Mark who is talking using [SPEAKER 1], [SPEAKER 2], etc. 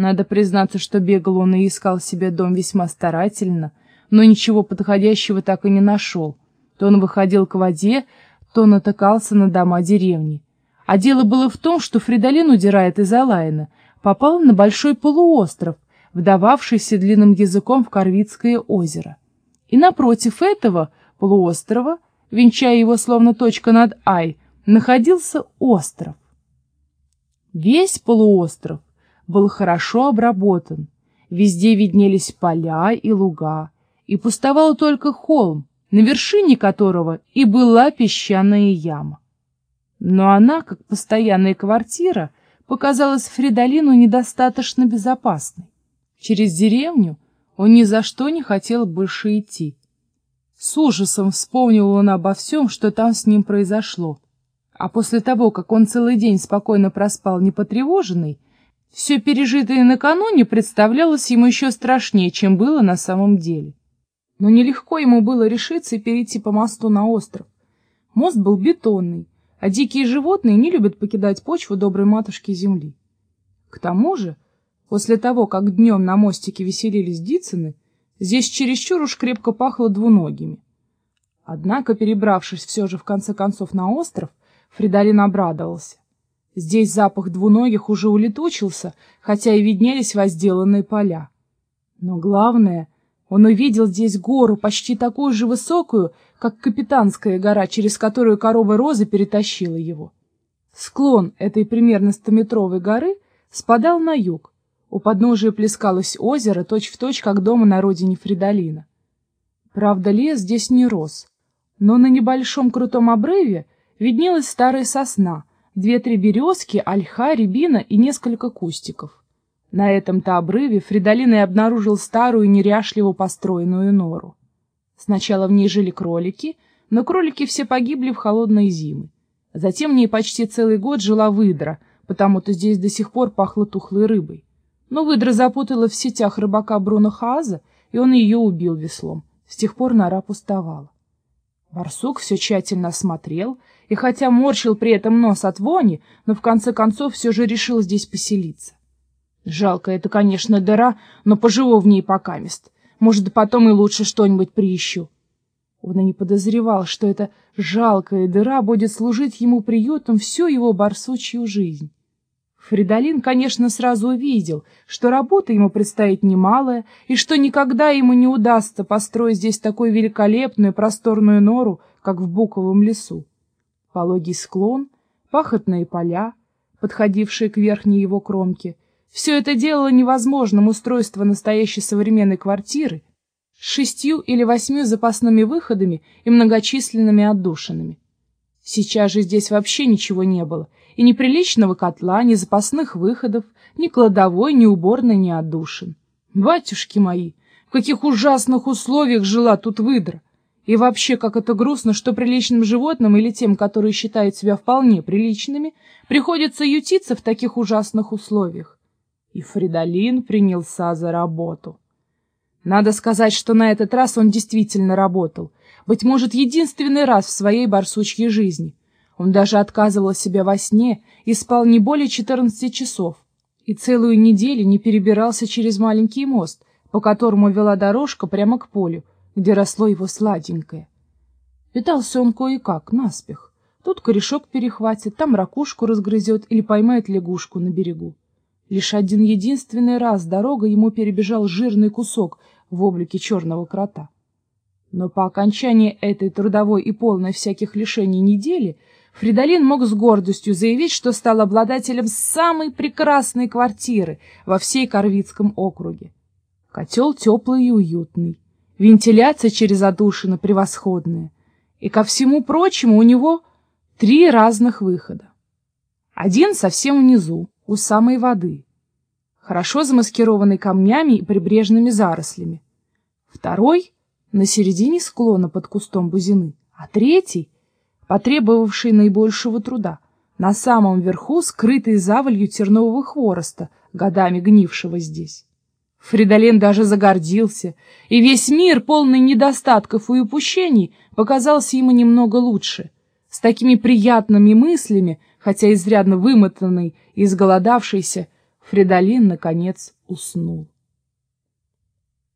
[SPEAKER 1] Надо признаться, что бегал он и искал себе дом весьма старательно, но ничего подходящего так и не нашел. То он выходил к воде, то натыкался на дома деревни. А дело было в том, что Фридолин удирает из Алайна, попал на большой полуостров, вдававшийся длинным языком в Корвицкое озеро. И напротив этого полуострова, венчая его словно точка над «Ай», находился остров. Весь полуостров был хорошо обработан, везде виднелись поля и луга, и пустовал только холм, на вершине которого и была песчаная яма. Но она, как постоянная квартира, показалась Фридолину недостаточно безопасной. Через деревню он ни за что не хотел больше идти. С ужасом вспомнил он обо всем, что там с ним произошло. А после того, как он целый день спокойно проспал непотревоженный, все пережитое накануне представлялось ему еще страшнее, чем было на самом деле. Но нелегко ему было решиться и перейти по мосту на остров. Мост был бетонный, а дикие животные не любят покидать почву доброй матушки земли. К тому же, после того, как днем на мостике веселились Дицыны, здесь чересчур уж крепко пахло двуногими. Однако, перебравшись все же в конце концов на остров, Фридолин обрадовался. Здесь запах двуногих уже улетучился, хотя и виднелись возделанные поля. Но главное, он увидел здесь гору, почти такую же высокую, как Капитанская гора, через которую корова Роза перетащила его. Склон этой примерно стометровой горы спадал на юг. У подножия плескалось озеро, точь-в-точь, точь, как дома на родине Фридолина. Правда, лес здесь не рос, но на небольшом крутом обрыве виднелась старая сосна — две-три березки, ольха, рябина и несколько кустиков. На этом-то обрыве Фридолин и обнаружил старую неряшливо построенную нору. Сначала в ней жили кролики, но кролики все погибли в холодные зимы. Затем в ней почти целый год жила выдра, потому-то здесь до сих пор пахло тухлой рыбой. Но выдра запутала в сетях рыбака Бруно Хааза, и он ее убил веслом. С тех пор нора пустовала. Барсук все тщательно осмотрел, и хотя морщил при этом нос от вони, но в конце концов все же решил здесь поселиться. Жалко, это, конечно, дыра, но поживу в ней покамест. Может, потом и лучше что-нибудь приищу. Он и не подозревал, что эта жалкая дыра будет служить ему приютом всю его барсучью жизнь. Фридолин, конечно, сразу увидел, что работа ему предстоит немалая, и что никогда ему не удастся построить здесь такую великолепную просторную нору, как в буковом лесу. Пологий склон, пахотные поля, подходившие к верхней его кромке, все это делало невозможным устройство настоящей современной квартиры с шестью или восьмью запасными выходами и многочисленными отдушинами. Сейчас же здесь вообще ничего не было — и ни приличного котла, ни запасных выходов, ни кладовой, ни уборной, ни отдушин. Батюшки мои, в каких ужасных условиях жила тут выдра! И вообще, как это грустно, что приличным животным или тем, которые считают себя вполне приличными, приходится ютиться в таких ужасных условиях. И Фридолин принялся за работу. Надо сказать, что на этот раз он действительно работал, быть может, единственный раз в своей барсучьей жизни. Он даже отказывал себе во сне и спал не более 14 часов, и целую неделю не перебирался через маленький мост, по которому вела дорожка прямо к полю, где росло его сладенькое. Питался он кое-как, наспех. Тут корешок перехватит, там ракушку разгрызет или поймает лягушку на берегу. Лишь один единственный раз дорога ему перебежал жирный кусок в облике черного крота. Но по окончании этой трудовой и полной всяких лишений недели Фридолин мог с гордостью заявить, что стал обладателем самой прекрасной квартиры во всей Корвицком округе. Котел теплый и уютный, вентиляция через одушины превосходная, и ко всему прочему у него три разных выхода. Один совсем внизу, у самой воды, хорошо замаскированный камнями и прибрежными зарослями. Второй — на середине склона под кустом бузины, а третий — потребовавший наибольшего труда, на самом верху скрытый завалью тернового хвороста, годами гнившего здесь. Фридолин даже загордился, и весь мир, полный недостатков и упущений, показался ему немного лучше. С такими приятными мыслями, хотя изрядно вымотанный и изголодавшийся, Фридолин, наконец, уснул.